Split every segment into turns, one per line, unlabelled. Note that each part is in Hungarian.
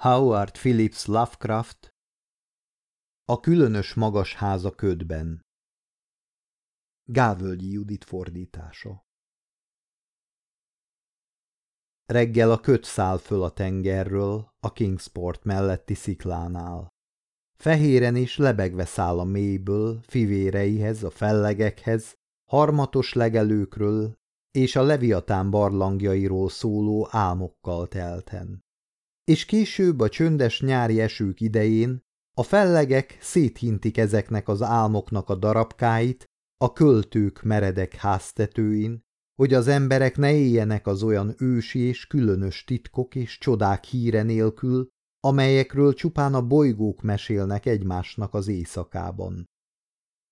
Howard Phillips Lovecraft A különös magas háza ködben Gávölgyi Judit fordítása Reggel a köt száll föl a tengerről, a Kingsport melletti sziklánál. Fehéren is lebegve száll a mélyből, fivéreihez, a fellegekhez, harmatos legelőkről és a leviatán barlangjairól szóló álmokkal telten. És később a csöndes nyári esők idején a fellegek széthintik ezeknek az álmoknak a darabkáit a költők meredek háztetőin, hogy az emberek ne éljenek az olyan ősi és különös titkok és csodák híre nélkül, amelyekről csupán a bolygók mesélnek egymásnak az éjszakában.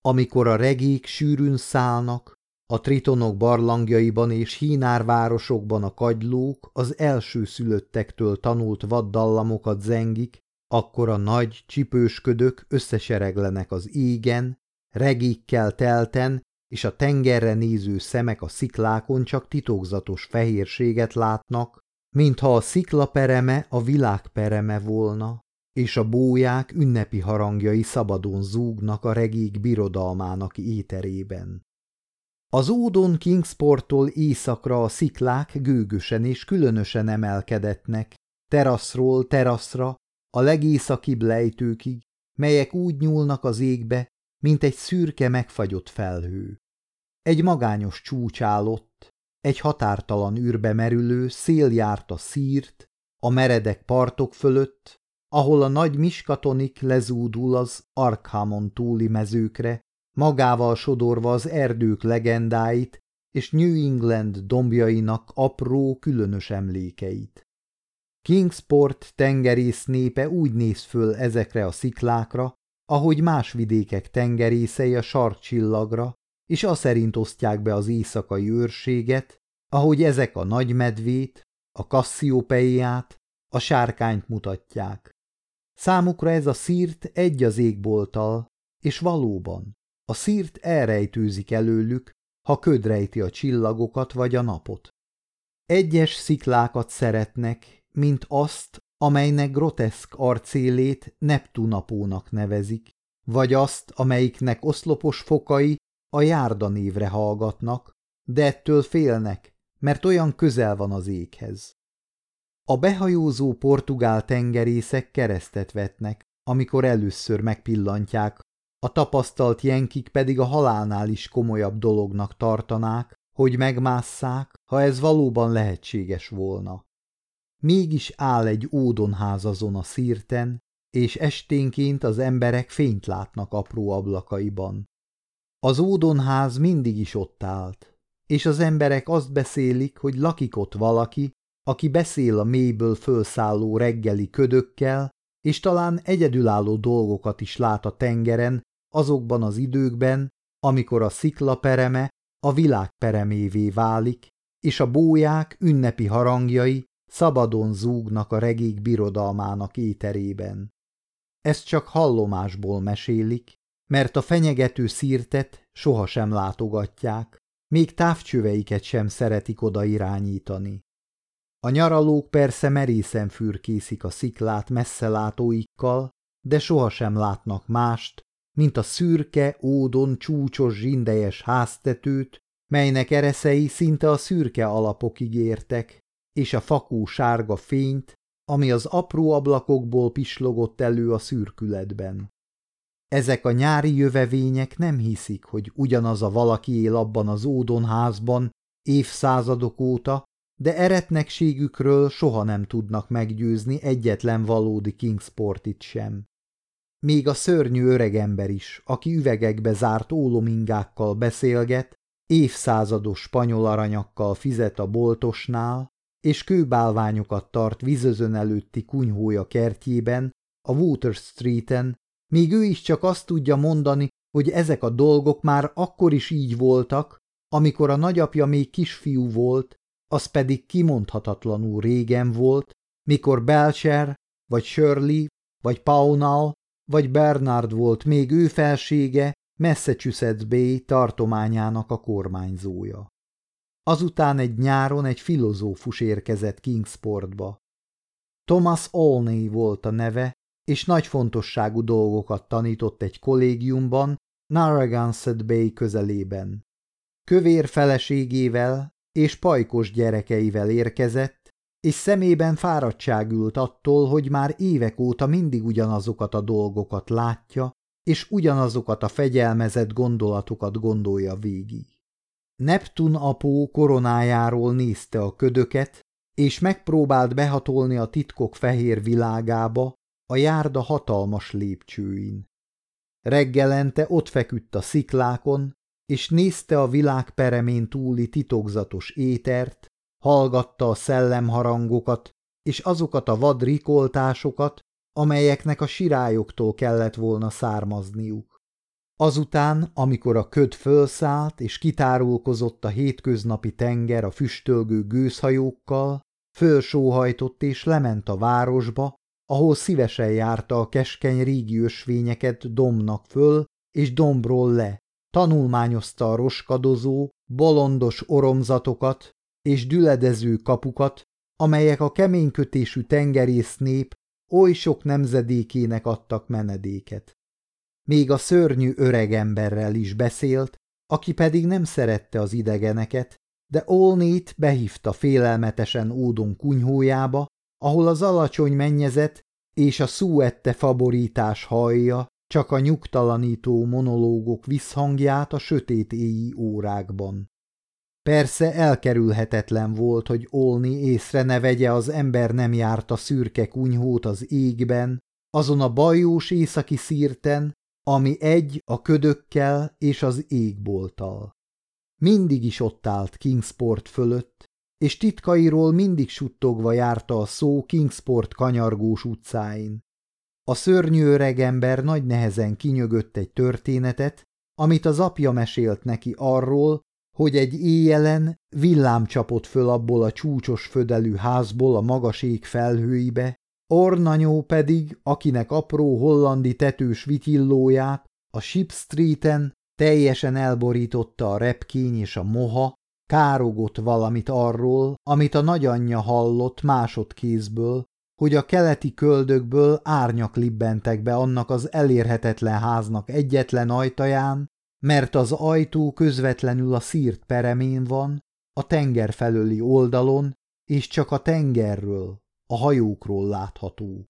Amikor a regék sűrűn szállnak, a tritonok barlangjaiban és hínárvárosokban a kagylók az első szülöttektől tanult vaddallamokat zengik, akkor a nagy csipősködök összesereglenek az égen, regékkel telten, és a tengerre néző szemek a sziklákon csak titokzatos fehérséget látnak, mintha a sziklapereme a világpereme volna, és a bóják ünnepi harangjai szabadon zúgnak a regék birodalmának éterében. Az ódon Kingsporttól északra a sziklák gőgösen és különösen emelkedetnek, teraszról teraszra, a legészakibb lejtőkig, melyek úgy nyúlnak az égbe, mint egy szürke megfagyott felhő. Egy magányos csúcs állott, egy határtalan űrbe merülő szél járt a szírt, a meredek partok fölött, ahol a nagy miskatonik lezúdul az Arkhamon túli mezőkre, magával sodorva az erdők legendáit és New England dombjainak apró, különös emlékeit. Kingsport tengerész népe úgy néz föl ezekre a sziklákra, ahogy más vidékek tengerészei a sarkcsillagra, és aszerint osztják be az éjszakai őrséget, ahogy ezek a nagymedvét, a kassziopeiát, a sárkányt mutatják. Számukra ez a szírt egy az égbolttal, és valóban, a szírt elrejtőzik előlük, ha ködrejti a csillagokat vagy a napot. Egyes sziklákat szeretnek, mint azt, amelynek groteszk arcélét Neptunapónak nevezik, vagy azt, amelyiknek oszlopos fokai a járda névre hallgatnak, de ettől félnek, mert olyan közel van az éghez. A behajózó portugál tengerészek keresztet vetnek, amikor először megpillantják, a tapasztalt jenkik pedig a halálnál is komolyabb dolognak tartanák, hogy megmásszák, ha ez valóban lehetséges volna. Mégis áll egy ódonház azon a szírten, és esténként az emberek fényt látnak apró ablakaiban. Az ódonház mindig is ott állt, és az emberek azt beszélik, hogy lakik ott valaki, aki beszél a mélyből fölszálló reggeli ködökkel, és talán egyedülálló dolgokat is lát a tengeren, azokban az időkben, amikor a sziklapereme a világ peremévé válik, és a bóják ünnepi harangjai szabadon zúgnak a regék birodalmának éterében. Ezt csak hallomásból mesélik, mert a fenyegető szírtet sohasem látogatják, még távcsöveiket sem szeretik oda irányítani. A nyaralók persze merészen fürkészik a sziklát messzelátóikkal, de sohasem látnak mást, mint a szürke, ódon csúcsos zsindejes háztetőt, melynek ereszei szinte a szürke alapokig értek, és a fakó sárga fényt, ami az apró ablakokból pislogott elő a szürkületben. Ezek a nyári jövevények nem hiszik, hogy ugyanaz a valaki él abban az ódonházban évszázadok óta, de eretnekségükről soha nem tudnak meggyőzni egyetlen valódi Kingsportit sem. Még a szörnyű öregember is, aki üvegekbe zárt ólomingákkal beszélget, évszázados spanyol aranyakkal fizet a boltosnál, és kőbálványokat tart vizözön előtti kunyhója kertjében, a Water Streeten, míg ő is csak azt tudja mondani, hogy ezek a dolgok már akkor is így voltak, amikor a nagyapja még kisfiú volt, az pedig kimondhatatlanul régen volt, mikor Belcher, vagy Shirley, vagy Paunal, vagy Bernard volt még ő felsége Massachusetts Bay tartományának a kormányzója. Azután egy nyáron egy filozófus érkezett Kingsportba. Thomas Olney volt a neve, és nagy fontosságú dolgokat tanított egy kollégiumban Narragansett Bay közelében. Kövér feleségével és pajkos gyerekeivel érkezett, és szemében fáradtság ült attól, hogy már évek óta mindig ugyanazokat a dolgokat látja, és ugyanazokat a fegyelmezett gondolatokat gondolja végig. Neptun apó koronájáról nézte a ködöket, és megpróbált behatolni a titkok fehér világába, a járda hatalmas lépcsőin. Reggelente ott feküdt a sziklákon, és nézte a világ peremén túli titokzatos étert, hallgatta a szellemharangokat és azokat a vad rikoltásokat, amelyeknek a sirályoktól kellett volna származniuk. Azután, amikor a köd fölszállt és kitárulkozott a hétköznapi tenger a füstölgő gőzhajókkal, fölsóhajtott és lement a városba, ahol szívesen járta a keskeny régi ösvényeket domnak föl és dombról le, tanulmányozta a roskadozó, bolondos oromzatokat és düledező kapukat, amelyek a keménykötésű tengerész nép oly sok nemzedékének adtak menedéket. Még a szörnyű öregemberrel is beszélt, aki pedig nem szerette az idegeneket, de Olnét behívta félelmetesen ódon kunyhójába, ahol az alacsony mennyezet és a szúette faborítás hallja csak a nyugtalanító monológok visszhangját a sötét éji órákban. Persze elkerülhetetlen volt, hogy Olni észre ne vegye az ember nem járt a szürke kunyhót az égben, azon a bajós északi szírten, ami egy a ködökkel és az égbolttal. Mindig is ott állt Kingsport fölött, és titkairól mindig suttogva járta a szó Kingsport kanyargós utcáin. A szörnyű öreg ember nagy nehezen kinyögött egy történetet, amit az apja mesélt neki arról, hogy egy éjjelen villám csapott föl abból a csúcsos födelű házból a magas ég felhőibe, Ornanyó pedig, akinek apró hollandi tetős vitillóját a Ship Streeten teljesen elborította a repkény és a moha, károgott valamit arról, amit a nagyanyja hallott másodkézből, hogy a keleti köldökből árnyak libbentek be annak az elérhetetlen háznak egyetlen ajtaján, mert az ajtó közvetlenül a szírt peremén van, a tenger felőli oldalon, és csak a tengerről, a hajókról látható.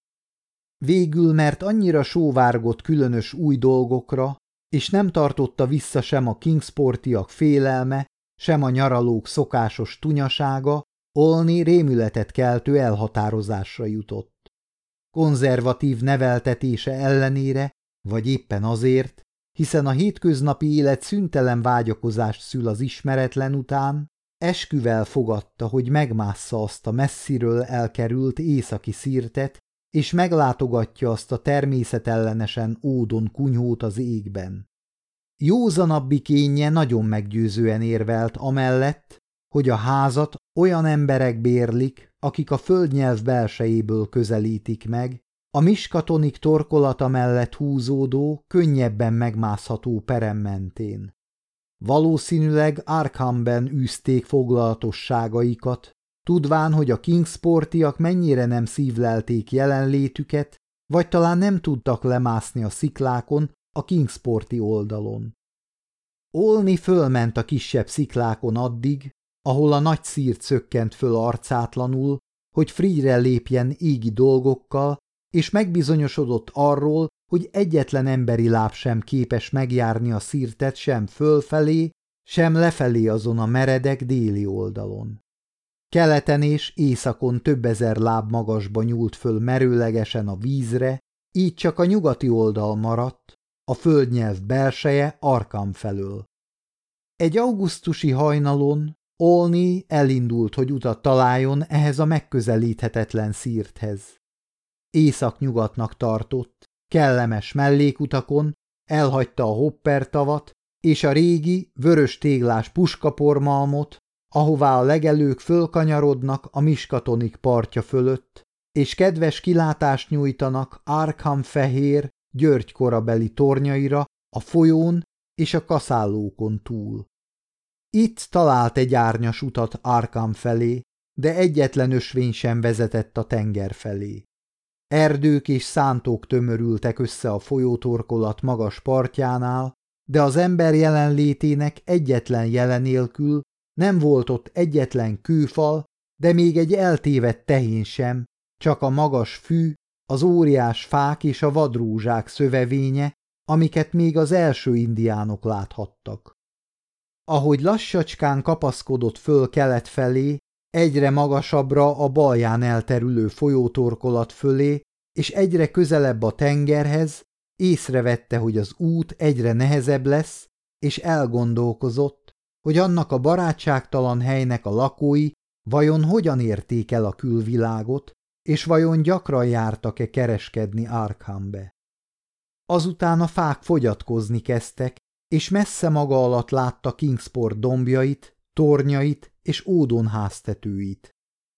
Végül, mert annyira sóvárgott különös új dolgokra, és nem tartotta vissza sem a Kingsportiak félelme, sem a nyaralók szokásos tunyasága, Olni rémületet keltő elhatározásra jutott. Konzervatív neveltetése ellenére, vagy éppen azért, hiszen a hétköznapi élet szüntelen vágyakozást szül az ismeretlen után, esküvel fogadta, hogy megmássza azt a messziről elkerült északi szírtet, és meglátogatja azt a természetellenesen ódon kunyhót az égben. Józanabbi kénye nagyon meggyőzően érvelt amellett, hogy a házat olyan emberek bérlik, akik a földnyelv belsejéből közelítik meg, a miskatonik torkolata mellett húzódó, könnyebben megmászható perem mentén. Valószínűleg Arkhamben űzték foglalatosságaikat, tudván, hogy a Kingsportiak mennyire nem szívlelték jelenlétüket, vagy talán nem tudtak lemászni a sziklákon a Kingsporti oldalon. Olni fölment a kisebb sziklákon addig, ahol a nagy szírt szökkent föl arcátlanul, hogy Friedre lépjen égi dolgokkal, és megbizonyosodott arról, hogy egyetlen emberi láb sem képes megjárni a szírtet sem fölfelé, sem lefelé azon a meredek déli oldalon. Keleten és északon több ezer láb magasba nyúlt föl merőlegesen a vízre, így csak a nyugati oldal maradt, a földnyelv belseje Arkam felől. Egy augusztusi hajnalon Olni elindult, hogy utat találjon ehhez a megközelíthetetlen szírthez. Észak-nyugatnak tartott, kellemes mellékutakon, elhagyta a Hopper tavat és a régi, vörös téglás puskapormalmot, ahová a legelők fölkanyarodnak a Miskatonik partja fölött, és kedves kilátást nyújtanak Arkham fehér, György korabeli tornyaira, a folyón és a kaszállókon túl. Itt talált egy árnyas utat Arkham felé, de egyetlen ösvény sem vezetett a tenger felé. Erdők és szántók tömörültek össze a folyótorkolat magas partjánál, de az ember jelenlétének egyetlen jelenélkül nem volt ott egyetlen kőfal, de még egy eltévedt tehén sem, csak a magas fű, az óriás fák és a vadrózsák szövevénye, amiket még az első indiánok láthattak. Ahogy lassacskán kapaszkodott föl kelet felé, egyre magasabbra a balján elterülő folyótorkolat fölé, és egyre közelebb a tengerhez, észrevette, hogy az út egyre nehezebb lesz, és elgondolkozott, hogy annak a barátságtalan helynek a lakói vajon hogyan érték el a külvilágot, és vajon gyakran jártak-e kereskedni Arkhambe. Azután a fák fogyatkozni kezdtek, és messze maga alatt látta Kingsport dombjait, tornyait és ódon háztetőit.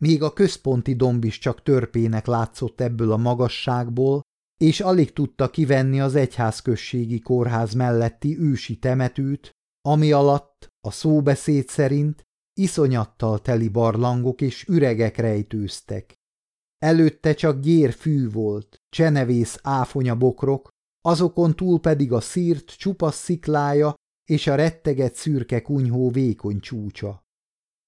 Még a központi domb is csak törpének látszott ebből a magasságból, és alig tudta kivenni az egyházközségi kórház melletti ősi temetőt, ami alatt, a szóbeszéd szerint, iszonyattal teli barlangok és üregek rejtőztek. Előtte csak gyér fű volt, csenevész áfonya bokrok, azokon túl pedig a szírt csupasz sziklája és a retteget szürke kunyhó vékony csúcsa.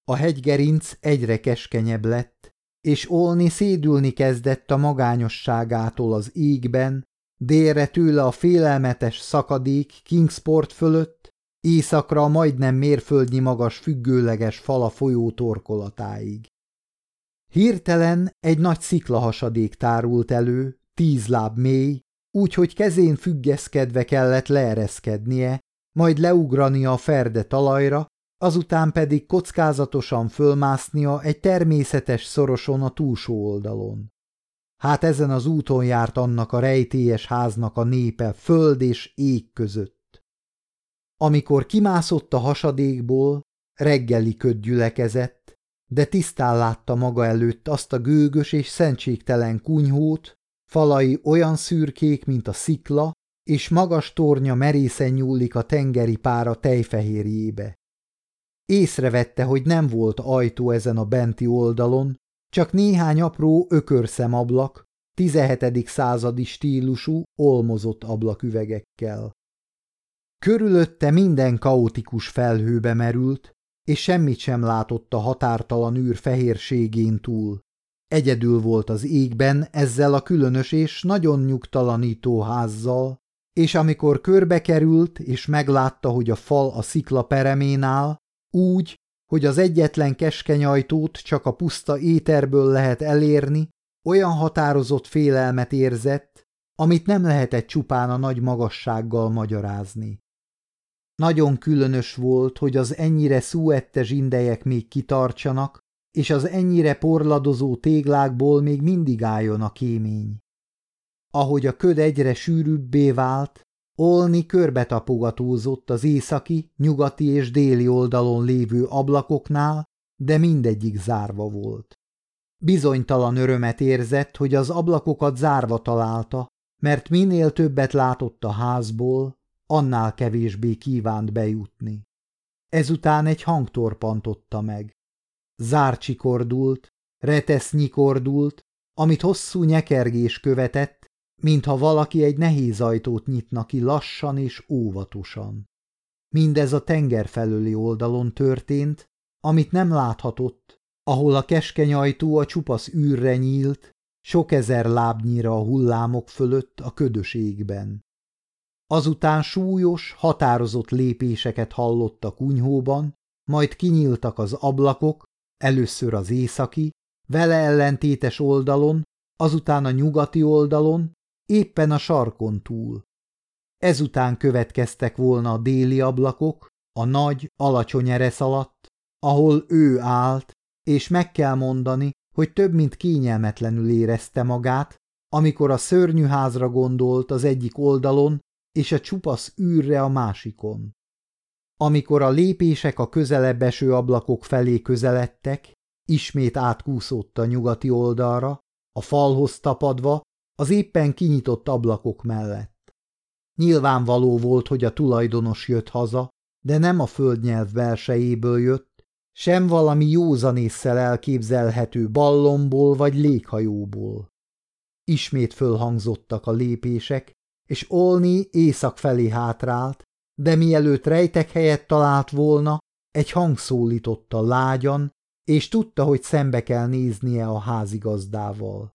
A hegygerinc egyre keskenyebb lett, és Olni szédülni kezdett a magányosságától az égben, délre tőle a félelmetes szakadék Kingsport fölött, északra a majdnem mérföldnyi magas függőleges fala folyó torkolatáig. Hirtelen egy nagy sziklahasadék tárult elő, tíz láb mély, úgyhogy kezén függeszkedve kellett leereszkednie, majd leugrania a ferde talajra, azután pedig kockázatosan fölmásznia egy természetes szoroson a túlsó oldalon. Hát ezen az úton járt annak a rejtélyes háznak a népe föld és ég között. Amikor kimászott a hasadékból, reggeli köd gyülekezett, de tisztán látta maga előtt azt a gőgös és szentségtelen kunyhót, falai olyan szürkék, mint a szikla, és magas tornya merészen nyúlik a tengeri pára tejfehérjébe. Észrevette, hogy nem volt ajtó ezen a benti oldalon, csak néhány apró ökörszemablak, 17. századi stílusú, olmozott ablaküvegekkel. Körülötte minden kaotikus felhőbe merült, és semmit sem látott a határtalan űr fehérségén túl. Egyedül volt az égben ezzel a különös és nagyon nyugtalanító házzal, és amikor körbe került, és meglátta, hogy a fal a szikla peremén áll, úgy, hogy az egyetlen keskeny ajtót csak a puszta éterből lehet elérni, olyan határozott félelmet érzett, amit nem lehetett csupán a nagy magassággal magyarázni. Nagyon különös volt, hogy az ennyire szúette zsindejek még kitartsanak, és az ennyire porladozó téglákból még mindig álljon a kémény. Ahogy a köd egyre sűrűbbé vált, Olni körbetapogatózott az északi, nyugati és déli oldalon lévő ablakoknál, de mindegyik zárva volt. Bizonytalan örömet érzett, hogy az ablakokat zárva találta, mert minél többet látott a házból, annál kevésbé kívánt bejutni. Ezután egy hang torpantotta meg. Zárcsikordult, retesznyi amit hosszú nyekergés követett, mintha valaki egy nehéz ajtót nyitna ki lassan és óvatosan. Mindez a tenger felőli oldalon történt, amit nem láthatott, ahol a keskeny ajtó a csupasz űrre nyílt, sok ezer lábnyira a hullámok fölött a ködös égben. Azután súlyos, határozott lépéseket hallott a kunyhóban, majd kinyíltak az ablakok, először az északi, vele ellentétes oldalon, azután a nyugati oldalon, éppen a sarkon túl. Ezután következtek volna a déli ablakok, a nagy, alacsony eresz alatt, ahol ő állt, és meg kell mondani, hogy több mint kényelmetlenül érezte magát, amikor a szörnyűházra gondolt az egyik oldalon, és a csupasz űrre a másikon. Amikor a lépések a közelebb eső ablakok felé közeledtek, ismét átkúszott a nyugati oldalra, a falhoz tapadva, az éppen kinyitott ablakok mellett. Nyilvánvaló volt, hogy a tulajdonos jött haza, de nem a földnyelv versejéből jött, sem valami józanésszel elképzelhető ballomból vagy léghajóból. Ismét fölhangzottak a lépések, és Olni észak felé hátrált, de mielőtt rejtek helyet talált volna, egy hang szólította lágyan, és tudta, hogy szembe kell néznie a házigazdával.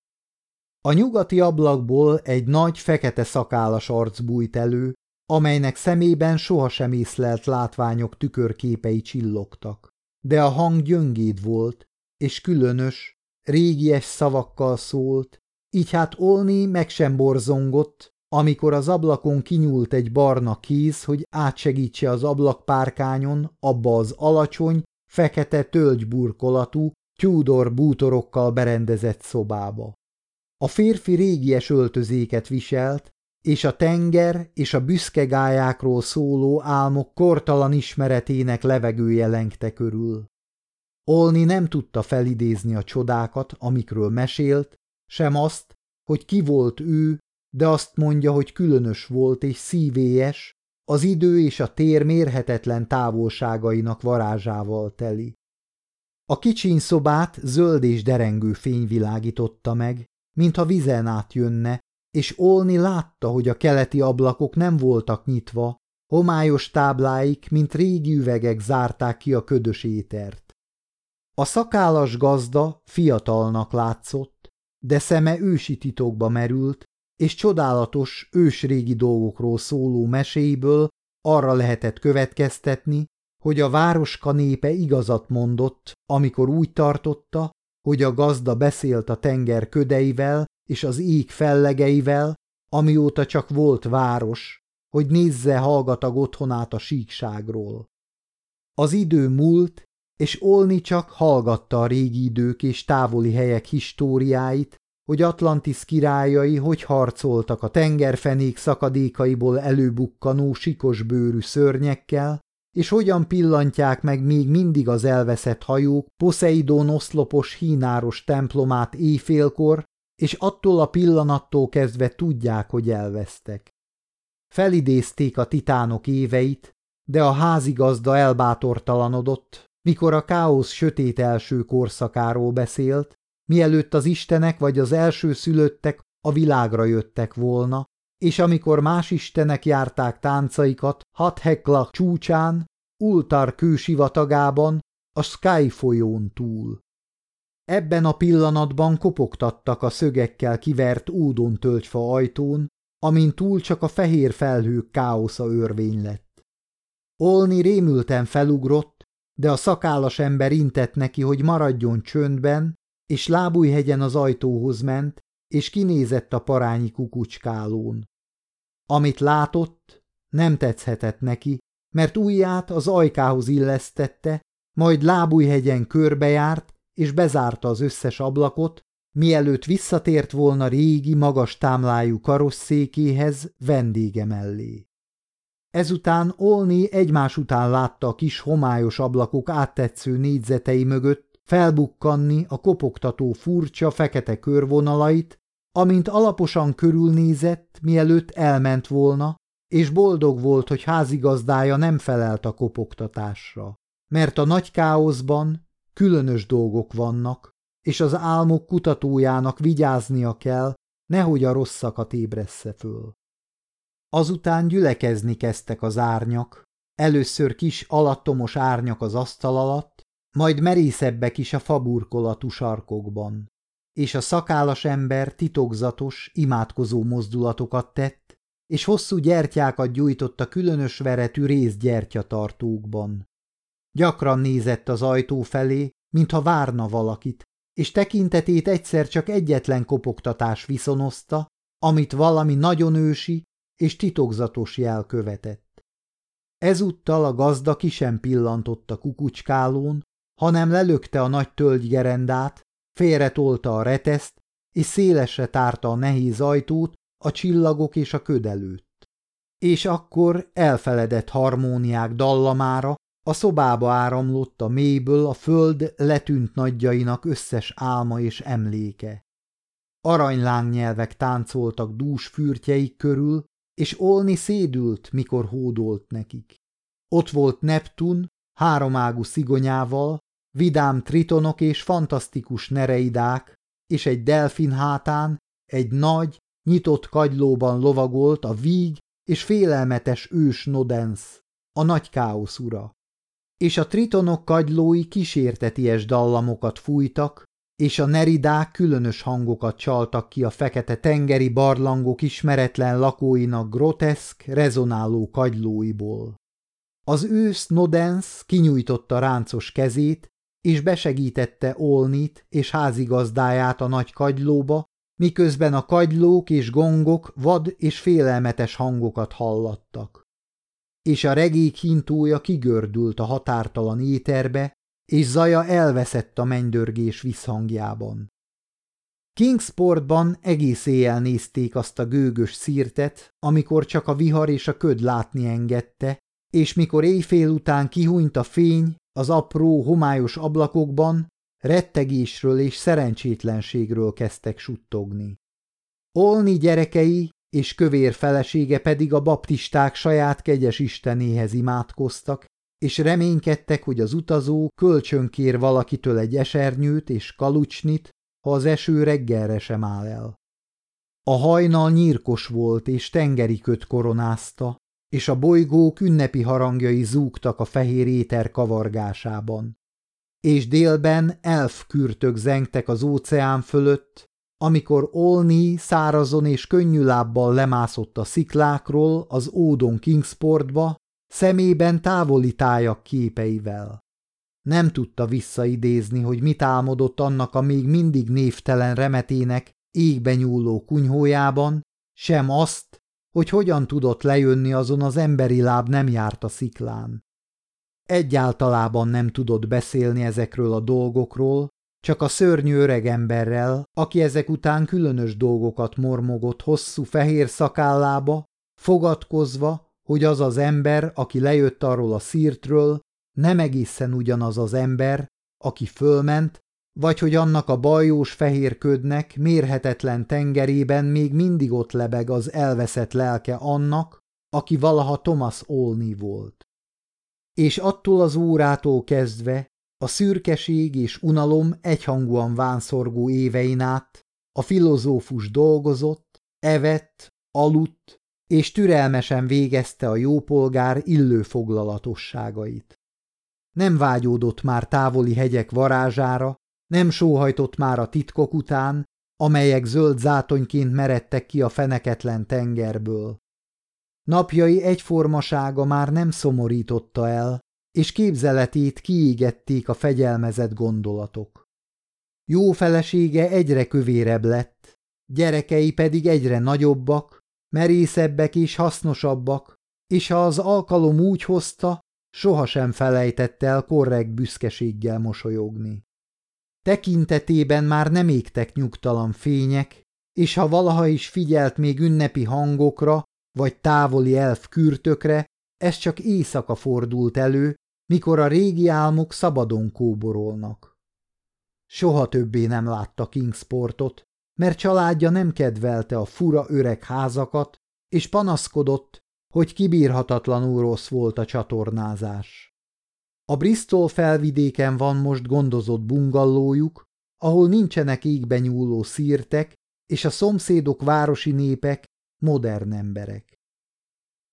A nyugati ablakból egy nagy, fekete szakállas arc bújt elő, amelynek szemében sohasem észlelt látványok tükörképei csillogtak. De a hang gyöngéd volt, és különös, régies szavakkal szólt, így hát Olni meg sem borzongott, amikor az ablakon kinyúlt egy barna kéz, hogy átsegítse az ablakpárkányon abba az alacsony, fekete tölgyburkolatú, Tudor bútorokkal berendezett szobába. A férfi régies öltözéket viselt, és a tenger és a büszke gályákról szóló álmok kortalan ismeretének levegője lengte körül. Olni nem tudta felidézni a csodákat, amikről mesélt, sem azt, hogy ki volt ő, de azt mondja, hogy különös volt és szívélyes, az idő és a tér mérhetetlen távolságainak varázsával teli. A kicsiny szobát zöld és derengő fény világította meg, mintha vizen átjönne, és Olni látta, hogy a keleti ablakok nem voltak nyitva, homályos tábláik, mint régi üvegek zárták ki a ködös étert. A szakállas gazda fiatalnak látszott, de szeme ősi titokba merült, és csodálatos, ősrégi dolgokról szóló meséiből arra lehetett következtetni, hogy a városka népe igazat mondott, amikor úgy tartotta, hogy a gazda beszélt a tenger ködeivel és az íg fellegeivel, amióta csak volt város, hogy nézze hallgatag otthonát a síkságról. Az idő múlt, és Olni csak hallgatta a régi idők és távoli helyek históriáit, hogy Atlantis királyai hogy harcoltak a tengerfenék szakadékaiból előbukkanó sikosbőrű szörnyekkel, és hogyan pillantják meg még mindig az elveszett hajók Poseidon oszlopos hínáros templomát éjfélkor, és attól a pillanattól kezdve tudják, hogy elvesztek. Felidézték a titánok éveit, de a házigazda elbátortalanodott, mikor a káosz sötét első korszakáról beszélt, mielőtt az istenek vagy az első szülöttek a világra jöttek volna, és amikor más istenek járták táncaikat hat Hekla csúcsán, Ultar kősivatagában, a Sky folyón túl. Ebben a pillanatban kopogtattak a szögekkel kivert údon tölgyfa ajtón, amin túl csak a fehér felhők káosza örvény lett. Olni rémülten felugrott, de a szakállas ember intett neki, hogy maradjon csöndben, és lábújhegyen az ajtóhoz ment, és kinézett a parányi kukucskálón. Amit látott, nem tetszhetett neki, mert ujját az ajkához illesztette, majd lábújhegyen körbejárt, és bezárta az összes ablakot, mielőtt visszatért volna régi, magas támlájú karosszékéhez vendége mellé. Ezután Olni egymás után látta a kis homályos ablakok áttetsző négyzetei mögött felbukkanni a kopogtató furcsa fekete körvonalait, amint alaposan körülnézett, mielőtt elment volna, és boldog volt, hogy házigazdája nem felelt a kopogtatásra, mert a nagy káoszban különös dolgok vannak, és az álmok kutatójának vigyáznia kell, nehogy a rosszakat ébressze föl. Azután gyülekezni kezdtek az árnyak, először kis alattomos árnyak az asztal alatt, majd merészebbek is a faburkolatú sarkokban. És a szakállas ember titokzatos, imádkozó mozdulatokat tett, és hosszú gyertyákat gyújtott a különös veretű részgyertyatartókban. Gyakran nézett az ajtó felé, mintha várna valakit, és tekintetét egyszer csak egyetlen kopogtatás viszonozta, amit valami nagyon ősi és titokzatos jel követett. Ezúttal a gazda ki sem pillantott a kukucskálón, hanem lelökte a nagy tölgygerendát, félretolta a reteszt, és szélesre tárta a nehéz ajtót a csillagok és a köd előtt. És akkor elfeledett harmóniák dallamára a szobába áramlott a mélyből a föld letűnt nagyjainak összes álma és emléke. Aranylángnyelvek táncoltak dús fürtjeik körül, és Olni szédült, mikor hódolt nekik. Ott volt Neptun, háromágú szigonyával, vidám tritonok és fantasztikus nereidák, és egy delfin hátán egy nagy, nyitott kagylóban lovagolt a víg és félelmetes ős Nodens, a nagy káosz ura. És a tritonok kagylói kísérteties dallamokat fújtak, és a neridák különös hangokat csaltak ki a fekete tengeri barlangok ismeretlen lakóinak groteszk, rezonáló kagylóiból. Az ősz Nodens kinyújtotta ráncos kezét, és besegítette Olnit és házigazdáját a nagy kagylóba, miközben a kagylók és gongok vad és félelmetes hangokat hallattak. És a regék hintója kigördült a határtalan éterbe, és zaja elveszett a mennydörgés visszhangjában. Kingsportban egész éjjel nézték azt a gőgös szírtet, amikor csak a vihar és a köd látni engedte, és mikor éjfél után kihúnyt a fény az apró, homályos ablakokban, rettegésről és szerencsétlenségről kezdtek suttogni. Olni gyerekei és kövér felesége pedig a baptisták saját kegyes istenéhez imádkoztak, és reménykedtek, hogy az utazó kölcsönkér valakitől egy esernyőt és kalucsnit, ha az eső reggelre sem áll el. A hajnal nyírkos volt, és tengeri köt koronázta, és a bolygók ünnepi harangjai zúgtak a fehér éter kavargásában. És délben elf kürtök zengtek az óceán fölött, amikor Olni szárazon és könnyű lábbal lemászott a sziklákról az Ódon Kingsportba, szemében távoli tájak képeivel. Nem tudta visszaidézni, hogy mit álmodott annak a még mindig névtelen remetének égbe nyúló kunyhójában, sem azt, hogy hogyan tudott lejönni azon az emberi láb nem járt a sziklán. Egyáltalában nem tudott beszélni ezekről a dolgokról, csak a szörnyű öreg emberrel, aki ezek után különös dolgokat mormogott hosszú fehér szakállába, fogadkozva, hogy az az ember, aki lejött arról a szírtről, nem egészen ugyanaz az ember, aki fölment, vagy hogy annak a bajós fehér ködnek mérhetetlen tengerében még mindig ott lebeg az elveszett lelke annak, aki valaha Thomas Olney volt. És attól az órától kezdve a szürkeség és unalom egyhangúan vánszorgó évein át a filozófus dolgozott, evett, aludt, és türelmesen végezte a jópolgár illő foglalatosságait. Nem vágyódott már távoli hegyek varázsára, nem sóhajtott már a titkok után, amelyek zöld zátonyként meredtek ki a feneketlen tengerből. Napjai egyformasága már nem szomorította el, és képzeletét kiégették a fegyelmezett gondolatok. Jó felesége egyre kövérebb lett, gyerekei pedig egyre nagyobbak, merészebbek és hasznosabbak, és ha az alkalom úgy hozta, sohasem felejtett el korrekt büszkeséggel mosolyogni. Tekintetében már nem égtek nyugtalan fények, és ha valaha is figyelt még ünnepi hangokra, vagy távoli elf kürtökre, ez csak éjszaka fordult elő, mikor a régi álmok szabadon kóborolnak. Soha többé nem látta Kingsportot, mert családja nem kedvelte a fura öreg házakat, és panaszkodott, hogy kibírhatatlanul rossz volt a csatornázás. A Bristol felvidéken van most gondozott bungallójuk, ahol nincsenek égbe nyúló szírtek, és a szomszédok városi népek modern emberek.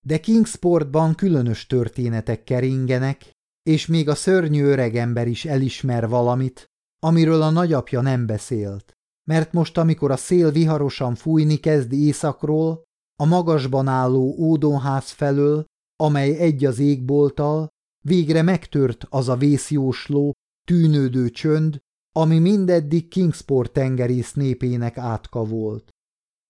De Kingsportban különös történetek keringenek, és még a szörnyű öregember is elismer valamit, amiről a nagyapja nem beszélt, mert most, amikor a szél viharosan fújni kezd északról, a magasban álló ódonház felől, amely egy az égbolttal, végre megtört az a vészjósló, tűnődő csönd, ami mindeddig Kingsport tengerész népének átka volt.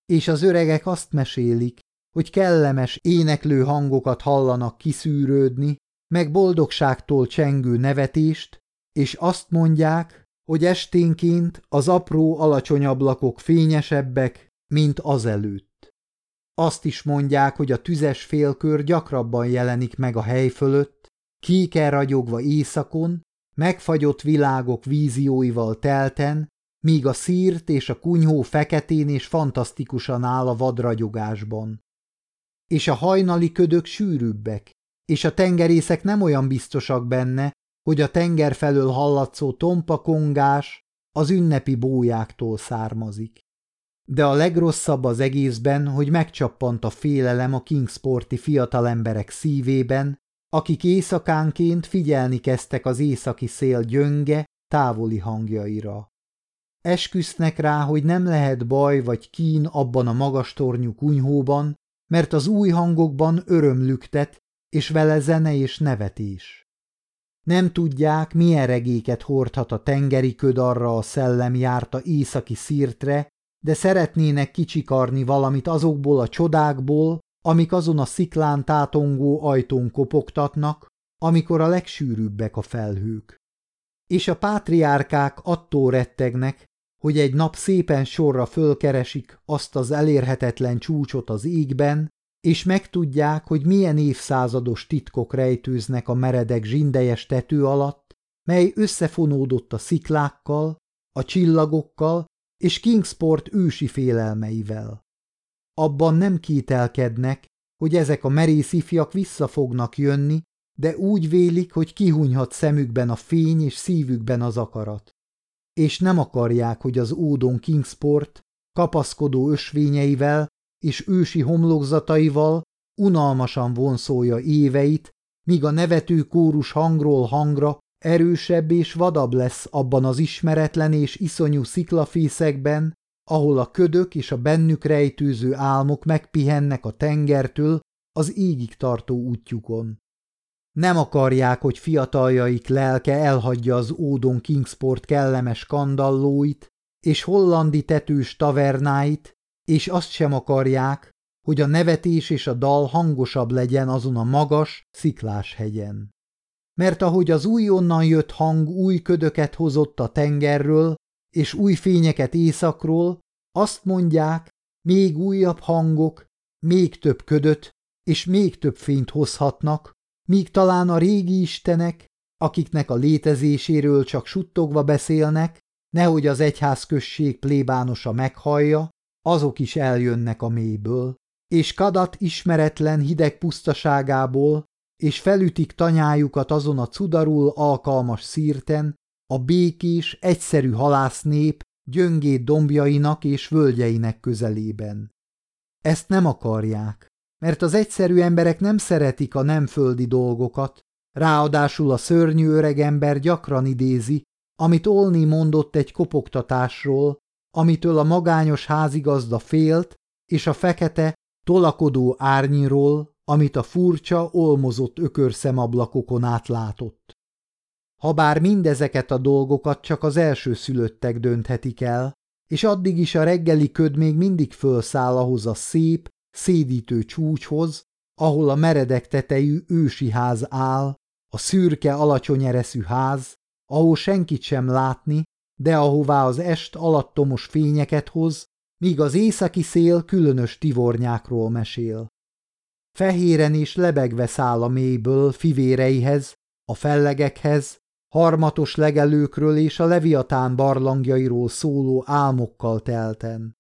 És az öregek azt mesélik, hogy kellemes, éneklő hangokat hallanak kiszűrődni, meg boldogságtól csengő nevetést, és azt mondják, hogy esténként az apró alacsony ablakok fényesebbek, mint azelőtt. Azt is mondják, hogy a tüzes félkör gyakrabban jelenik meg a hely fölött, kéken ragyogva éjszakon, megfagyott világok vízióival telten, míg a szírt és a kunyhó feketén és fantasztikusan áll a vadragyogásban. És a hajnali ködök sűrűbbek, és a tengerészek nem olyan biztosak benne, hogy a tenger felől hallatszó tompa kongás az ünnepi bójáktól származik. De a legrosszabb az egészben, hogy megcsappant a félelem a Kingsporti fiatalemberek szívében, akik éjszakánként figyelni kezdtek az északi szél gyönge, távoli hangjaira. Esküsznek rá, hogy nem lehet baj vagy kín abban a magas tornyú kunyhóban, mert az új hangokban öröm lüktet, és vele zene és nevetés. Nem tudják, milyen regéket hordhat a tengeri köd arra a szellem járta északi szírtre, de szeretnének kicsikarni valamit azokból a csodákból, amik azon a sziklán tátongó ajtón kopogtatnak, amikor a legsűrűbbek a felhők. És a pátriárkák attól rettegnek, hogy egy nap szépen sorra fölkeresik azt az elérhetetlen csúcsot az égben, és megtudják, hogy milyen évszázados titkok rejtőznek a meredek zsindejes tető alatt, mely összefonódott a sziklákkal, a csillagokkal és Kingsport ősi félelmeivel. Abban nem kételkednek, hogy ezek a merész ifjak vissza fognak jönni, de úgy vélik, hogy kihunyhat szemükben a fény és szívükben az akarat. És nem akarják, hogy az ódon Kingsport kapaszkodó ösvényeivel és ősi homlokzataival unalmasan vonszolja éveit, míg a nevető kórus hangról hangra erősebb és vadabb lesz abban az ismeretlen és iszonyú sziklafészekben, ahol a ködök és a bennük rejtőző álmok megpihennek a tengertől az égig tartó útjukon. Nem akarják, hogy fiataljaik lelke elhagyja az ódon Kingsport kellemes kandallóit és hollandi tetős tavernáit, és azt sem akarják, hogy a nevetés és a dal hangosabb legyen azon a magas, sziklás hegyen. Mert ahogy az újonnan jött hang új ködöket hozott a tengerről, és új fényeket északról, azt mondják, még újabb hangok, még több ködöt, és még több fényt hozhatnak, míg talán a régi istenek, akiknek a létezéséről csak suttogva beszélnek, nehogy az egyházközség plébánosa meghallja, azok is eljönnek a mélyből, és Kadat ismeretlen hideg pusztaságából, és felütik tanyájukat azon a cudarul alkalmas szírten, a békés, egyszerű halásznép gyöngét dombjainak és völgyeinek közelében. Ezt nem akarják, mert az egyszerű emberek nem szeretik a nem földi dolgokat, ráadásul a szörnyű öregember gyakran idézi, amit Olni mondott egy kopogtatásról, amitől a magányos házigazda félt, és a fekete, tolakodó árnyiról, amit a furcsa, olmozott ökörszemablakokon átlátott. Habár mindezeket a dolgokat csak az első szülöttek dönthetik el, és addig is a reggeli köd még mindig fölszáll ahhoz a szép, szédítő csúcshoz, ahol a meredek tetejű ősi ház áll, a szürke, alacsony ereszű ház, ahol senkit sem látni, de ahová az est alattomos fényeket hoz, míg az északi szél különös tivornyákról mesél. Fehéren is lebegve száll a mélyből fivéreihez, a fellegekhez, harmatos legelőkről és a leviatán barlangjairól szóló álmokkal telten.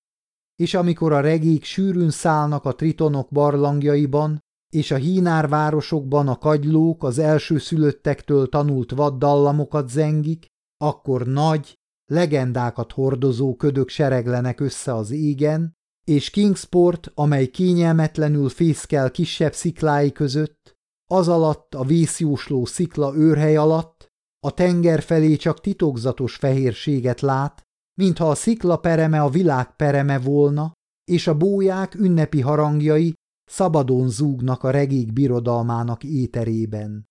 És amikor a regék sűrűn szállnak a tritonok barlangjaiban, és a hínárvárosokban a kagylók az első szülöttektől tanult vaddallamokat zengik, akkor nagy, legendákat hordozó ködök sereglenek össze az égen, és Kingsport, amely kényelmetlenül fészkel kisebb sziklái között, az alatt a vészjósló szikla őrhely alatt, a tenger felé csak titokzatos fehérséget lát, mintha a szikla pereme a világ pereme volna, és a bóják ünnepi harangjai szabadon zúgnak a regék birodalmának éterében.